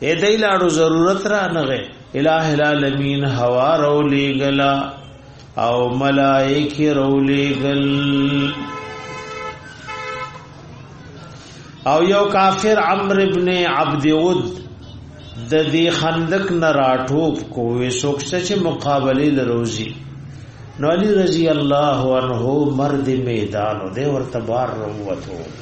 اے دای لاړو ضرورت را نغه الہ العالمین هوا رو لګلا او ملائک رو لګل او یو کافر عمرو ابن عبد ود د دې خندق نه راټوب کوې سوکسه چې مقابله لروزي نو علی رضی الله عنه مرد میدان دی ورته بار وروته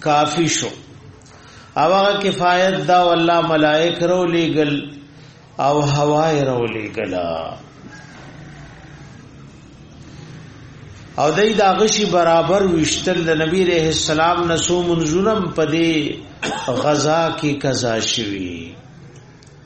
کافی شو او هغه کفایت دا والله ملائک رو لګل او هوای رو لګل او دای دا غشي برابر وشتل د نبی رحم السلام نسو منظورم پدې غزا کې قضا شوی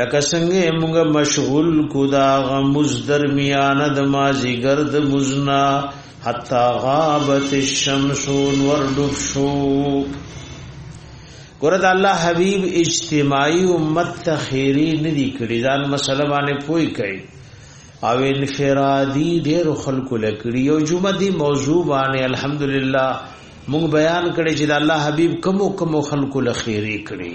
لکه څنګه موږ مشغول کو دا غمز درمیان د مازی گرد مزنا حتا غابت الشمس ور ډوب شو ګورد الله حبیب اجتماعي امت ته خیری ندی کړی ځان مسله باندې پوي کوي او انفرادي ډېر خلکو لکړي یو جمعه دی موضوع باندې الحمدلله موږ بیان کړی چې د الله حبیب کمو کمو خلکو لخیری کړی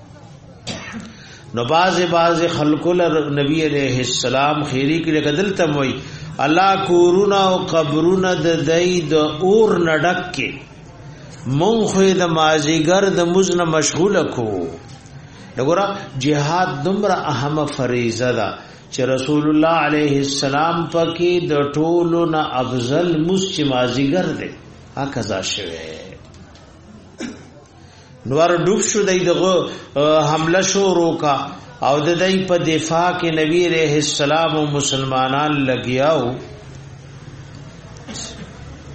نو باز باز خلق نبی علیہ السلام خیری کې لګدل تم وای الله کورونا او قبرونا د دای د اور نډک کې مونږ خو د مازیګر د مزنه مشغول کو دغورا جهاد دومره اهمه فریضه ده چې رسول الله علیه السلام پکې د ټولو نه افضل مسجد مازیګر دی اکه ځا شوی نور ډوب شو دای دغه حمله شو روکا او د دای په دفاع کې نبی رحم السلام او مسلمانان لګیاو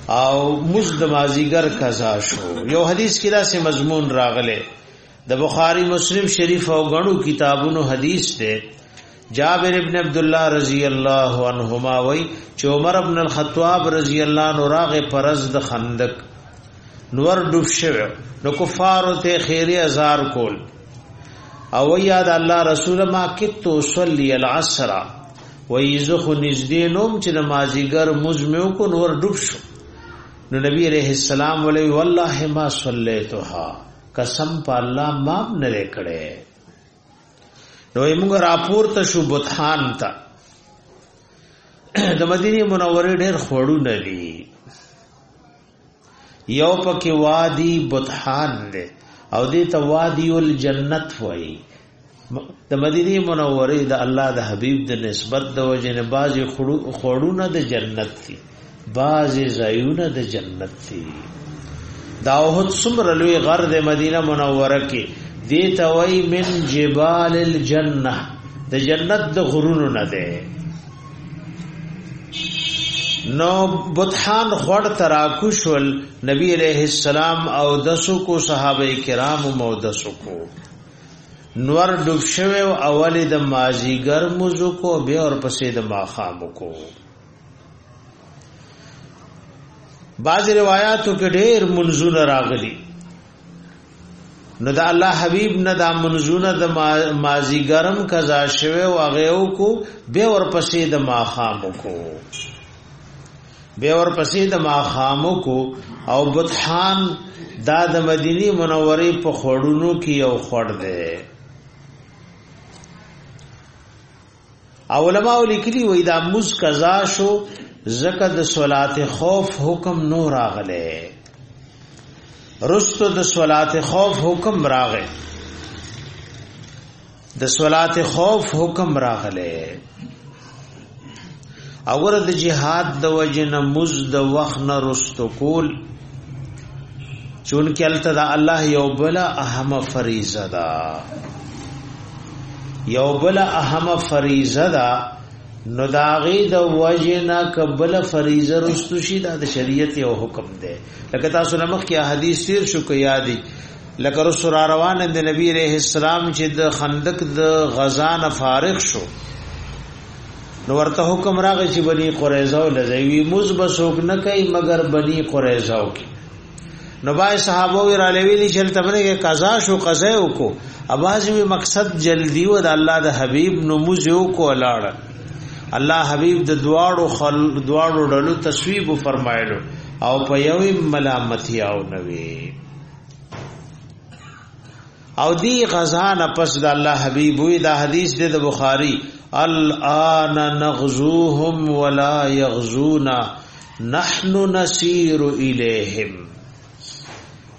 او مزد مازیګر قضا شو یو حدیث کې داسې مضمون راغله د بخاری مسلم شریف او غنو کتابونو حدیث ته جابر ابن عبد الله رضی الله عنهما وای چې عمر ابن الخطاب رضی الله عنه راغه پرز د خندق نور ډوب شو نو کفار ته خیره ازار کول او یاد الله رسول ما کت صلی العصر و یزخ نزدې نوم چې نمازیګر مزمو کو نور ډوب شو نو نبی علیہ السلام ولی والله ما صلیتها قسم په الله ما نه کړې نو موږ راپور ته شو بوتان ته د مدینه منورې ډېر خړو نه دي یو پکې وادي بوتان دی او دې ته وادي الجنت وایي د مدینه منورې د الله د حبیب د نسبت د وجه نه باز خړو نه د جنت دي بعضی زایونه د جنت دی دا اوهد سمر لوی غر د مدینه منوره کې دی توي من جبال الجنه د جنت د غرونو نه ده نو بطحان خړ تراکوشل نبی علیہ السلام او دسو کو صحابه کرام او دسو کو نور ډوب شوه او اول د مازیګر مزو کو بیا اور پسې د ماخام کو بعض روایاتو کې ډېر منځونه راغلي نو دا الله حبیب نه دا منځونه د مازی ګرم قضا شوه او هغه کو به ورپسې د ماخام کو به ورپسې د ماخام کو او بطحان دا د مدینی منورې په خړونو کې یو خړ دی علماء لیکلي وای دا مز قضا شو زکه د صلات خوف حکم نو راغله رستو د صلات خوف حکم راغله د صلات خوف حکم راغله اور د جهاد د وجه نه مز د وخت نه رستو کول چونکه الته د الله یو بل اهم فریضه ده یو بل اهم فریضه ده نو داغی د وجه نه قبل فریضه رستو شي د شریعت یو حکم ده لکه تاسو نمخ کې حدیث تیر شو کې یادی لکه رسول روان د نبی رحم السلام چې د خندق د غزا نه فارغ شو نو ورته حکم راغی چې بني قریظه لزوی موز بسوک نه کوي مگر بني قریظه کې نو بای صحابه وی را لوي دي چې تمنه کې قضا شو قضا وکړو اواز وی مقصد جلدی و د الله د حبیب نموز یو کو لاړ الله حبیب د دواړو خل دواړو ډلو تصویب فرمایلو او په یوې ملامتیا او نوې او دی غزا نه پس د الله حبیب وی دا حدیث د بخاری الان نغزوهم ولا یغزونا نحن نسیر الیہم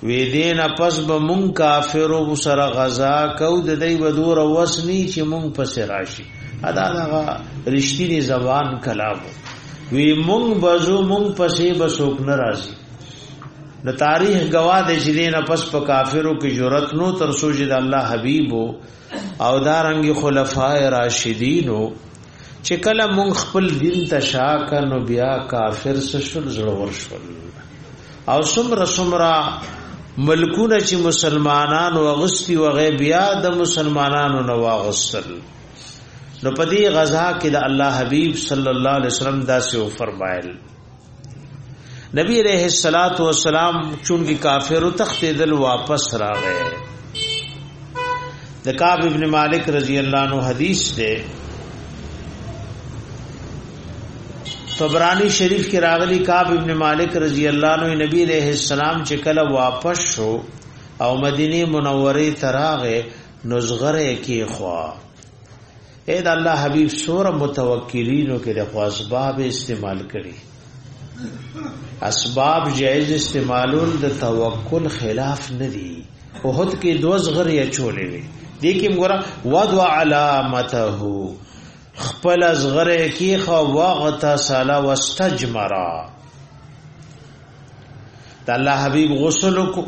وی دین پس به مون کافر او سره غزا کو د دی بدور وسنی چې مون پس راشي ادا دا رښتینی زبان کلام وی مون بزو مون پسې بسوک ناراضي د تاریخ گواه د جدي نه پس په کافرو کې جرأت نو تر سوجي د الله حبيب او دارنګ خلفای راشدینو چې کله مونږ خپل دین ته شاک نو بیا کافر سشل زړور شول او سمرا سمرا ملکونه چې مسلمانانو اغستی و غي بیا د مسلمانانو نو واغسل نو پدی غزا کې د الله حبیب صلی الله علیه وسلم دا سو فرمایل نبی علیہ الصلات والسلام چونګي کافرو تختیدل واپس راغې د کعب ابن مالک رضی الله عنه حدیث ده طبرانی شریف کې راغلی کعب ابن مالک رضی الله عنه نبی علیہ السلام چې کله واپس شو او مدینه منوره تراغه نزغره کې خوا اې د الله حبيب سور متوکلینو کې د اسباب استعمال کړي اسباب جائز استعمالول د توکل خلاف نه دي وحد کې دوز غر یا چولې وي دې کې موږ وضع علامته خپل زغره کې خو وغت سالا واستجمرا د الله حبيب غسل کو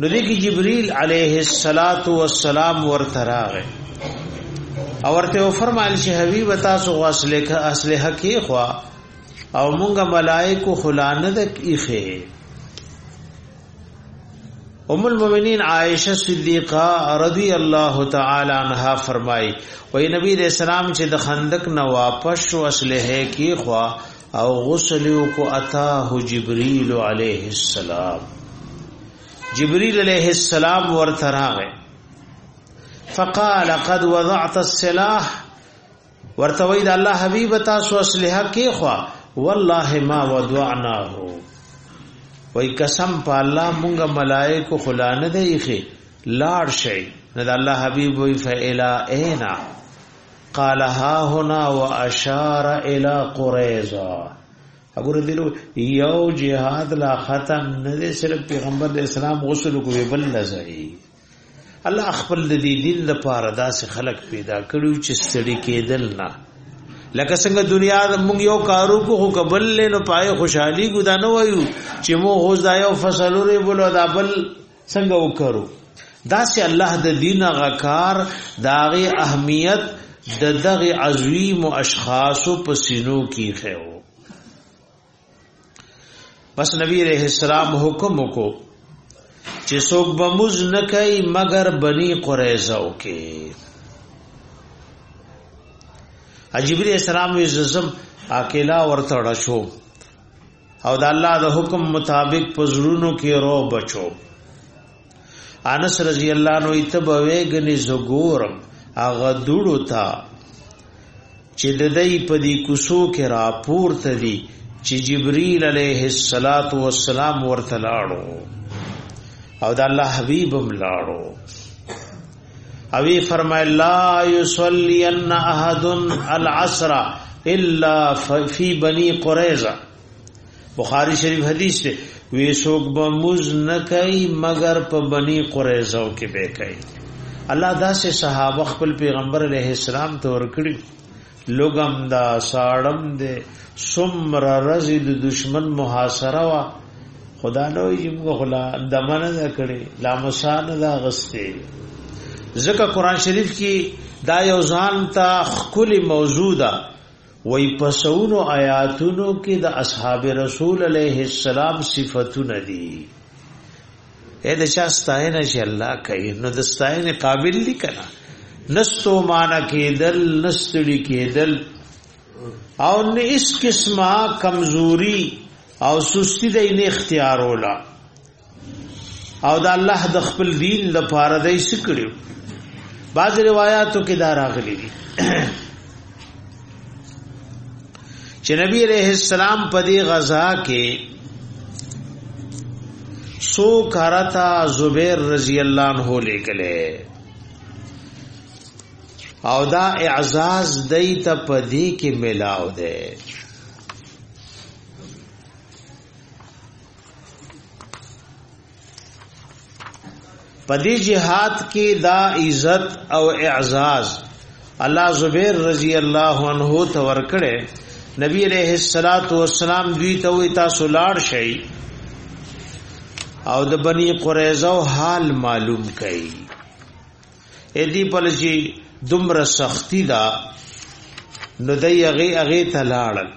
نو دې کې جبريل عليه الصلاه والسلام ورته راغی او ورته فرمایل شي حبيب تاسو غسل کې اصله کې خوا او مونږه ملائکه خلانه د کیخه ام المؤمنین عائشه صدیقہ رضی الله تعالی عنها فرمای وای نبی رسول الله چې د خندق نه واپس شو اصله کې خوا او غسل کو اتاه جبريل عليه السلام جبريل عليه السلام ورته راغی فقال قد وضعت السلاح ورته وی د الله حبيب تاسو اسلحه کې خو والله ما وضعناه وای قسم په الله مونږه ملائکه خلانه دی خې لاړ شي نه د الله حبيب وی فإلا اینا قال ها هنا واشار الى قريظه اګور دې نو یو جهاد لا ختم نه دې صرف پیغمبر د اسلام غسل کو بل لزای الله خپل دې دین د پاره داس خلق پیدا کړو چې سړی کېدل نه لکه څنګه دنیا د موږ یو کارو کو خو قبل لینو پای خوشحالي ګدا نه وایو چې مو غوځایو فصلو ری بولو دا بل څنګه وکړو دا سه الله د دین غکار داغه اهمیت د دغه عظیم اشخاص په سینو کې خو پس نبی علیہ السلام حکم کو چې څوک به مز نه کوي مگر بنی قریظه او کې اجبری السلام یې زم اکیلا ورته ډشو او د الله د حکم مطابق پزړونو کې رو بچو انس رضی الله نو ایتبوي غني زګورم اغه دوړو تا چې د دې په دې کوسو کې راپور ته دي چې جبريل عليه الصلاه والسلام ورته لاړو او د الله حبيبم لاړو اوی فرمای لا یصلی ان احد العصر الا فی بنی قریظه بخاری شریف حدیث ته وی سوک به مز نه کوي مگر په بنی قریظه کې به کوي الله دا سه صحابه خپل پیغمبر علیه السلام ته ورکړي لګم دا ساړم دې سمر رزي د دشمن محاصره وا خدا نو یې موږ خلا دمنه نه کړي لا مسان دا غسته ځکه قران شریف کې دا یو ځان ته خپل موجوده وای پسونو آیاتونو کې د اصحاب رسول علیه السلام صفاتونه دي اې د چا ستاینه چې الله کوي نو د ستاینې قابل دي کنه نستو مان کېدل نستړي کېدل او نه اس قسمه کمزوري او سستی د نه اختیار ولا او د الله د خپل دین د پاره د سکړو بعض روایتو کې دا راغلي دي چې نبی عليه السلام په دې غزا کې سو کرتا زبیر رضی الله عنه لیکلې او دا اعزاز دای ته پدې کې ملاو ده پدی جهاد کې دا عزت او اعزاز الله زبیر رضی الله عنه ته ورکړي نبی علیہ الصلات والسلام دوی ته وی تاسو لاړ شئ او د بنی قریظه حال معلوم کړي اې دی پلجی دومره سختی دا نو دای هغه هغه ته لاړل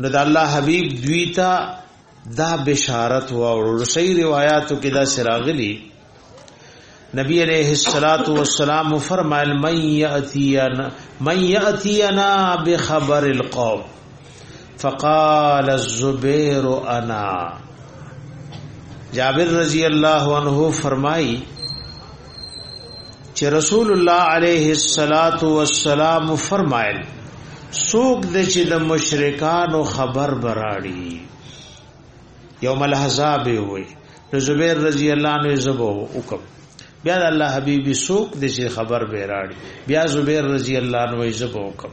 نو د الله حبیب دوی ته دا بشارت و او صحیح روایتو کې دا سراغلی نبی علیہ الصلات والسلام فرمایل من یاتینا من یاتینا بخبر القوم فقال الزبیر انا جابر رضی اللہ عنہ فرمائی چې رسول الله عليه الصلاة والسلام فرمایل سوق د چې د مشرکانو خبر براړي یوم الاحزاب وي نو زبیر رضی الله عنه زبو وکم بیا د الله حبیبي سوق د چې خبر براړي بیا زبیر رضی الله عنه زبو وکم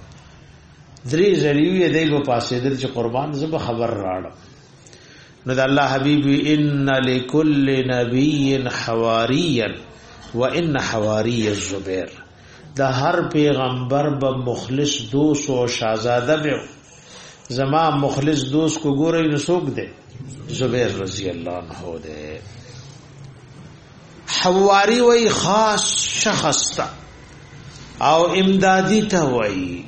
درې زریوی دی په پاسې در چې قربان زب خبر راړم نو د الله حبيب ان لكل نبي حواريا وان حواري الزبير د هر پیغمبر به مخلص دوست او شاهزاده به زما مخلص دوست کو ګورې نو څوک دی زبير رضی الله عنه دی حواری وای خاص شخص تا او امدادی ته وای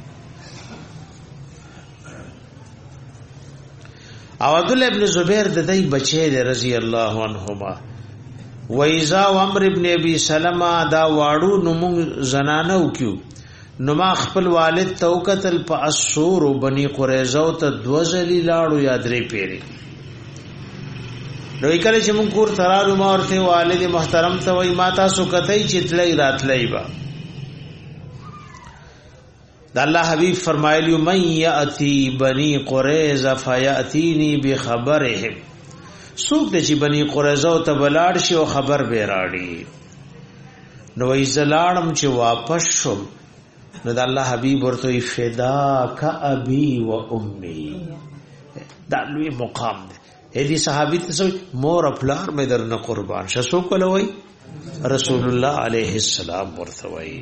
او عبد الله ابن زبیر د دای بچی دی رضی الله عنهما و ایزا و امر ابن ابي سلمہ دا واړو نو موږ زنانه وکيو نو ما خپل والد ته وکتل په اسور بني قريزه ته دوزلی لاړو یا درې پیری نو کله چې موږ کور ترالو ما ورته والد محترم ته وای ما تاسو کتای چې تلای راتلای با د الله حبیب فرمایلی من یاتی بنی قریظه فیاتینی بخبرهم سوق د چې بنی قریظه او تبلاړ شي او خبر به راړي نو ای زلاړم چې واپس شو نو د الله حبیب ورته فدا ک ابي و امي دا لوی مقام دی اې دي صحابي ته سوي مور خپلار مې درنه قربان شسو کولوي رسول الله عليه السلام ورته وایي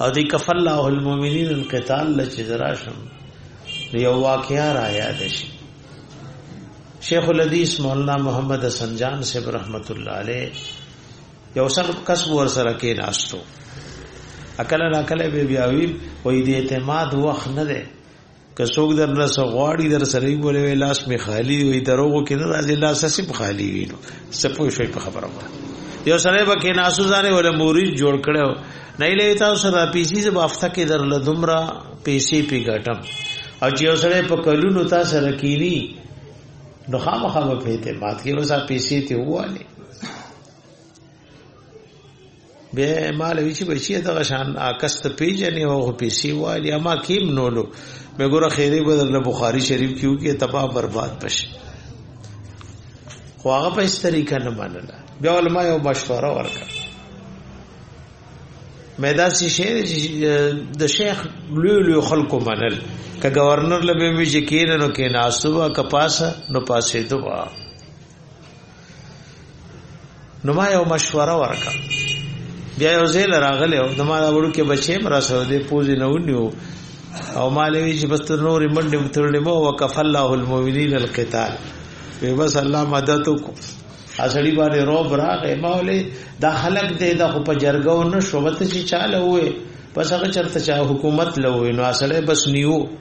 او دی کف الله المؤمنین القتال لچې دراشم یو واقعیا را یاد شي شیخ الحدیث مولانا محمد حسن جان صاحب رحمت الله علیه یو سر کس ور سره کې ناشتو اکل نه کله به بیاوی وې دې اعتماد وخت نه ده که څوک در نه سغواړي در سره یې ولې لاس می خالی وي دروغ کې نه راځي لاس سم خالی وي نو سپوږ شوي په خبره ما یو سره به کې ناسو ځانه ول مورید جوړ کړو نه لې تاسو را پیسې زب افته کې در لدمرا پیسې پی ګټم او چې یو سره په کلونو تاسو رکینی نو خامخا په اعتماد کې وسه پیسې ته واله به مال وی چې بچی دغه شان عکس ته پیژنې او پیسې والی اما کیم نولو مې ګوره خیره بدل له بخاری شریف کیو کې تباہ برباد پش خو هغه په طریقه نه منله بیا علماء یو مشوره ورکړه مې دا سي شعر د شیخ لوی لوی خلکو منل ک گورنر لبه می چې کین نو کې ناسوبه ک پاسه نو پاسې دوه نو ما یو مشوره ورکا بیا یو زیل راغلی او د ما دا وړو کې بچې مرا سره دې پوزې نه ونیو او مالوی چې بس نور منډه ترلې مو وکف الله المؤمنین القتال وی بس الله مدد کو اصلي باندې روب راغې مولې دا خلق دې دا خو په جرګو نه شوبته چې چاله وې پس هغه چرته چا حکومت لوي نو اصله بس نیو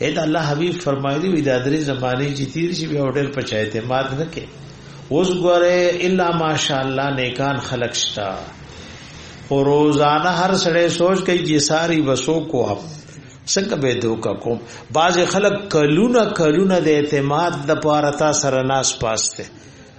اې دا الله حبيب فرمایلی وی دا درې زمانه چې تیر شي بیا ډېر په چا اعتماد نه کې اوس ګوره الا ماشاء الله نیکان خلق شتا او روزانه هر سړی سوچ کوي چې ساری وسو کو اپ څنګه به دوکا کوم بعض خلک کلونه کلونه د اعتماد د پاره تا سره ناس پاسته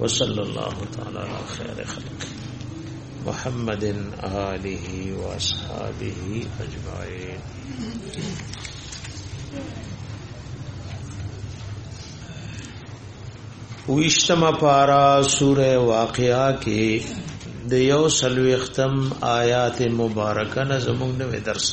وصلی الله تعالی علی خیر خلق محمد آله و اصحابه اجمعین ویشتم پارا سور واقعا کی د یو سلوی ختم آیات مبارکن زمونږ نوې درس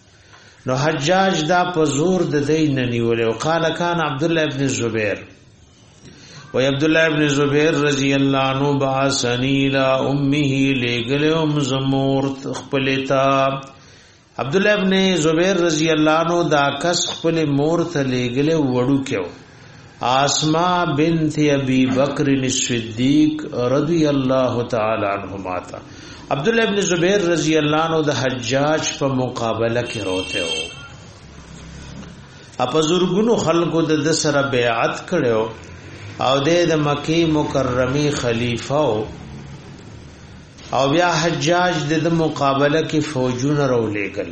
نو حجاج دا په زور د دین نیول او قال کان عبد الله ابن زبیر و عبد الله ابن زبیر رضی الله عنه باسنی لا امه لګل ام زمور خپلتا عبد الله ابن زبیر رضی الله عنه دا کس خپل مور ته لګل وړو کېو اسماء بنت ابي بکر الصديق رضی الله تعالی عنهما تا عبد الله ابن زبير رضی الله عنه د حجاج په مقابله کې روته و اپ زورګونو خلکو د سره بیعت کړو او د مکه مکرمه خلیفہ او بیا حجاج د مقابله کې فوجونه رولېګل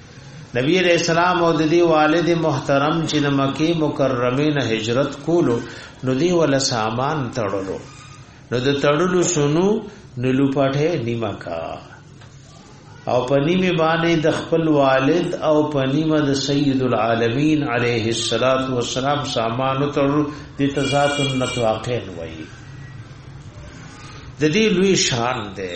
نبی علیہ السلام او د دې والد محترم چې د مکه مکرمه نه هجرت کولو نو دی ول سامان تړلو نو د تړلو شنو نلو پټه نیمه کا او پنیمه باندې د خپل والد او پنیمه د سید العالمین علیه الصلاۃ والسلام سامان تړلو د تزات النتواقین وای د دې لوی شان دی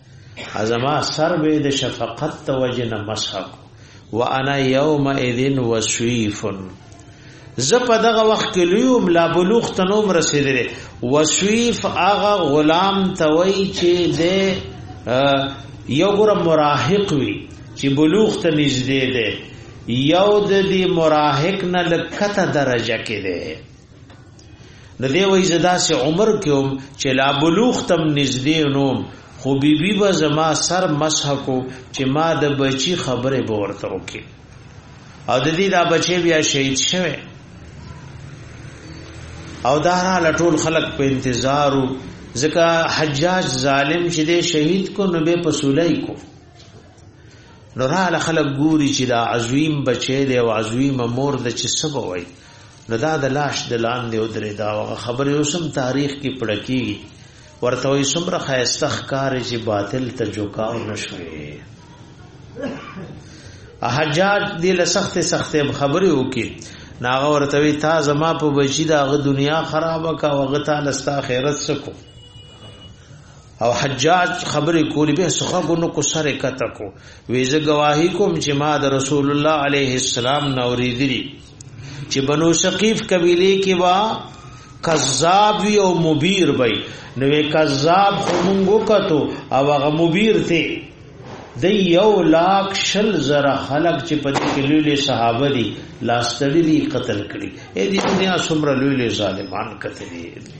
زما سر به د شفقت د وجې نه مسح کړو وانا یومئذ وسویف زه په دغه وخت کې لوی او لا بلوغ ته نوم رسیدلې وسویف هغه غلام ته وای چې د یو ګره مراهق وي چې بلوغ ته نږدې دی یو د دې مراهق نه لکته درجه کې دی د دې وای زدا سه عمر کوم چې لا بلوغ تم نږدې نوم خو بی بی به زما سر مسح کو چې ما د بچی خبره به ورته وکي او د دې دا بچی بیا شهید شوه او دا را لټول خلق په انتظارو ځکه حجاج ظالم چې دې شهید کو نو به پسولای کو نو را خلق ګوري چې دا عظیم بچی دی او عظیم مور د چې سبا وای نو دا د لاش د لاندې ودرې دا هغه خبرې اوسم تاریخ کې پړکی ورته وي سمره خایسته ښکار چې باطل ته جوکاو نشوي احجاج دې له سخت سخت خبرې وکي ناغه ورته وي تا زما په بچی دا غ دنیا خراب کا وغه تا لستا خیرت سکو او حجاج خبرې کولی به سخه کو نو کو سره کته کو ویزه گواہی کوم چې ما د رسول الله علیه السلام نوریدلی چې بنو ثقيف قبيله کې وا کذاب وی او مبیر وی نو کذاب همغو کتو او هغه مبیر ته د یو لاک شل زره خلق چې په دې کې لوی صحابه دي لاستړي دي قتل کړي اې دې دنیا څومره لوی ظالمان قتل دي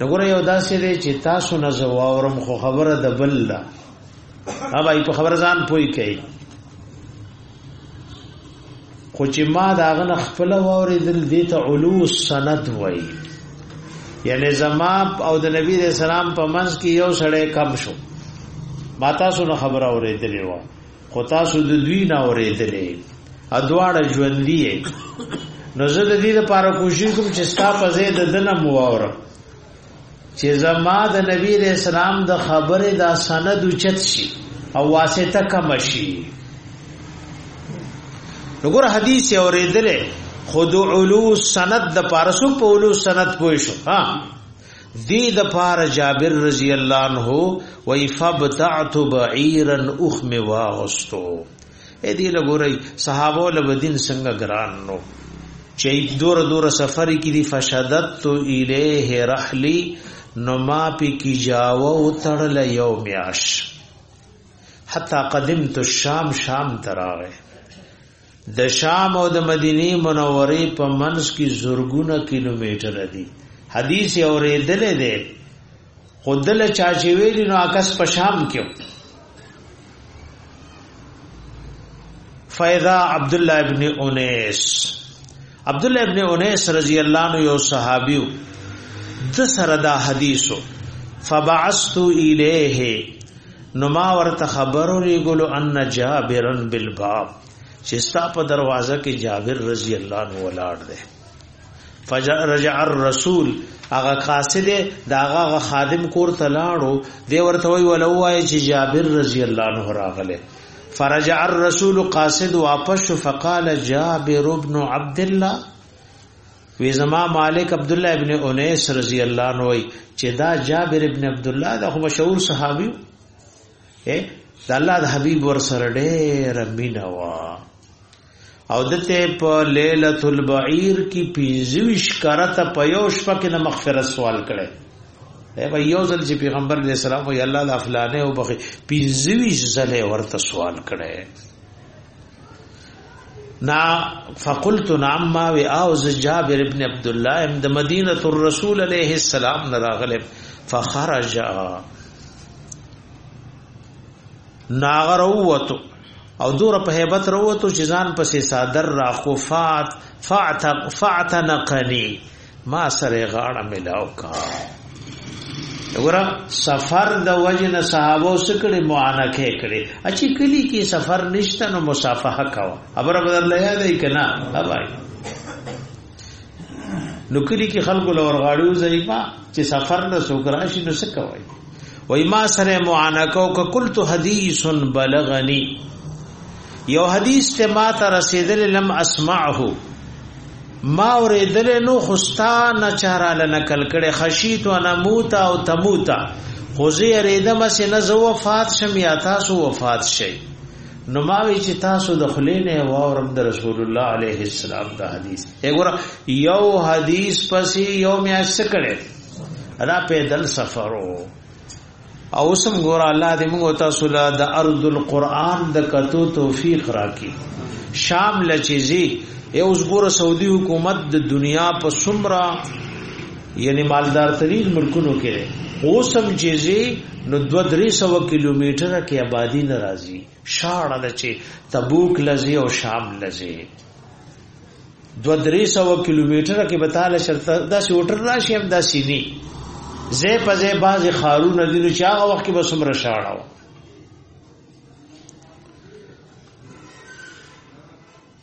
دغه یو داسې دی چې تاسو نه زواورم خو خبره د بل لا هغه په خبر ځان پوي کوي خو چې ما دا غن خپل واوریدل دي ته علو سند وای یعنی زما او د نبی رسول الله په منځ کې یو سړی کم شو ما تاسو نه خبر اوریدلې و خو تاسو د دوی نه اورېدلې ادواړه ژوندۍ نو زه د دې لپاره کوشش کوم چې ستا په ځای د دنه مو اورم چې زما د نبی رسول الله د خبره دا سند اوچت شي او واسطه کم شي وګور حدیث اورېدلې خود علو سند د پارسو په علو سند پوي شو ها دی د پار جابر رضی الله عنه وای فبتعت بعیرا اخم واغستو اې دی لګورای صحابه له بدین څنګه ګران نو چې دور دور سفر کې دی فشدت تو الیه رحلی نو ما پی کی جاو او تړل یو میاش حتا قدمت الشام شام تراغه د شام او د مدینه منورې په منځ کې زورګونه کیلومتر دي حدیث اورېدل دي خودل چا چې ویل نو عکس په شام کې فیضا عبد الله ابن انیس عبد الله ابن انیس رضی الله عنه یو صحابیو د سره دا حدیثو فبعثت الیه نو ما ورته خبرو لګلو ان جابرن بالباب چې ستا په دروازه کې جابر رضی الله عنه ولاړ دی فرجع الرسول هغه قاصد داغه خادم کور ته لاړو دی ورته وی ولوای چې جابر رضی الله عنه راغله فرجع الرسول قاصد واپس فقال جابر ابن عبد الله وی زما مالک عبد الله ابن انیس رضی الله عنه وی چې دا جابر ابن عبد الله دا خو مشهور صحابي اے دا الله د حبیب ور سره ډېر مینا وا او دته په ليله البعير کې پنځويش کرته په یو شپه کې د مغفرت سوال کړي اے په یو ځل چې پیغمبر علیہ السلام وی الله د افلانه او بخي پنځويش ځل ورته سوال کړي نا فقلت نعم ما و او جابر ابن عبد الله ام د مدینه الرسول علیہ السلام نراغله فخرج ناغروتو او دور په hebat وروته چې ځان پسې صادر را خفات فعت فعتنقني ما سره غاړه ملاو کا وګوره سفر د وجن صحابه سکړي معانکه کړي اچي کلی کې سفر نشته نو مصافحه کاوه خبره بدل لیا دی کنا اوبای نو کلی کې خلکو لور غاړو ضعیفه چې سفر نه سوګراشي نو څه کوي وای ما سره معانه کو ک قلت حدیث بلغنی یو حدیث ته ما ته رسیدل لم اسمعه ما اوریدل نو خستا نه چاراله نقل کړي خشیت و نموت او تموت خو زه ریدم سه نه زو وفات شم یا تاسو وفات شئ نو ما وی چې تاسو د خلینه واورم د رسول الله علیه السلام د حدیث وګوره یو حدیث پسې یو میا سکړه ادا پیدل سفرو او سم ګور الله دې موږ تاسو له د ارض القرآن د کتو توفیق راکړي شام لچیزي یو ګور سعودي حکومت د دنیا په سمرا یعنی مالدار ترین ملکونو کې اوسم جزې نو 2300 کیلومتر کې آبادی ناراضي شاړه ده چې تبوک لزی او شام لزی 2300 کیلومتر کې بتاله شرط دا سی وټر راشي هم دا سینی زه په زه باز خارون دي نو چې هغه وخت کې بسم را شاړه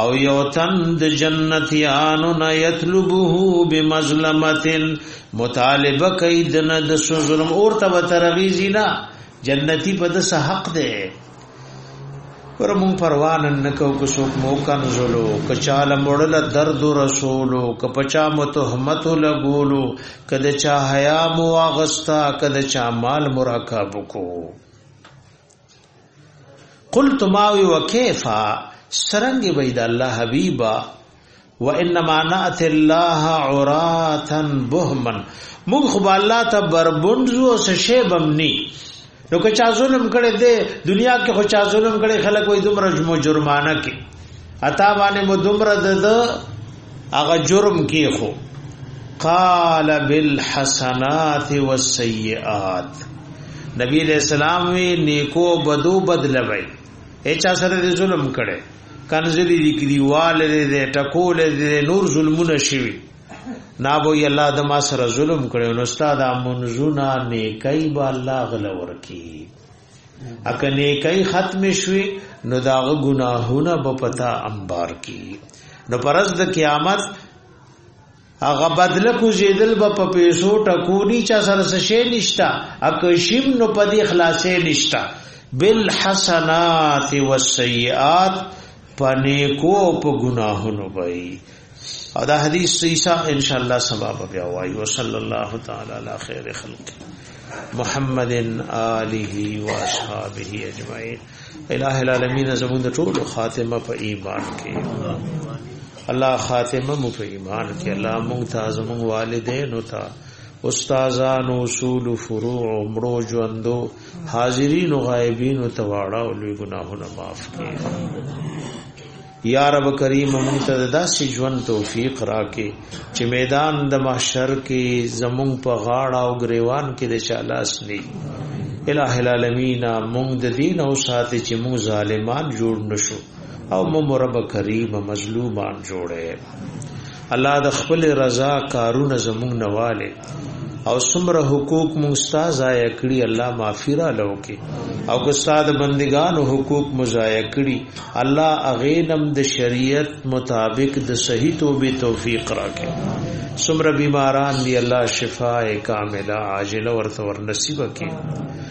او یو تن د جنتیانو نه یطلبه بمظلمتن مطالبه کوي د نه د ظلم اور ته وترغیزی نه جنتی په د حق ده پر مون پروان نه کو کو څوک مو کن زلو کچاله مړل درد رسولو کپچا مو تهمت لګولو کده چا حیا مو اغستا کده چا مال مراکب کو قلت ما وكيف سرنګ بيد الله حبيبا وانما نات الله عراتا بهمن موږ خو الله ته بربندو او شی بمنی نو که چا ظلم کړي دې دنیا کې خو چا ظلم کړي خلک وې دومره مجرمانه کې اتا باندې مو دومره د هغه جرم کې خو قال بالحسنات والسيئات نبی علیہ السلام وی نیکو بدو بدلوي اچا سره د ظلم کړي کنزلی لیکلی والد دې ټکول دې نور ظلمونه شوی نا بو ی الله د ما سره ظلم کړي نو استاد منزونا نیکي با الله غل ورکی اکه نیکي ختم شوي نو داغه ګناهونه به پتا انبار کی نو پرز د قیامت هغه بدله کو زیدل به په پیسو ټکونی چا سره شې نشتا اکه شیم نو په دې خلاصې نشتا بالحسنات والسیئات پنیکو په گناهونو بئی او دا حدیث سیسا انشاءاللہ سباب بیا وائی وصل اللہ تعالی علی خیر خلق محمد آلہ و اصحابہ اجمعین الہ العالمین زمون د ټول خاتمه په ایمان کې الله خاتمه مو په ایمان کې الله مونږ ته زمون والدین او ته استادانو اصول فروع عمرو ژوندو حاضرین او غایبین ته واړه او لوی ګناهونه معاف کړي یا رب کریم موږ ته داسې ژوند توفیق راکې چې میدان د محشر کې زموږ په غاړه او گریوان کې د چالاس نه الہ العالمین موږ د دین او ساتي چې موږ ظالمان جوړ نشو او موږ رب کریم مظلومان جوړه الله د خپل رضا کارونه زموږ نواله او سمره حقوق مو استاد ضایع کړی الله معافی را لوکي او که استاد بندگان حقوق مو ضایع کړی الله اغینم د شریعت مطابق د صحیح توبې توفیق راکړي سمره بیماران دی الله شفاء کامله عاجله ورته ور نصیب کړي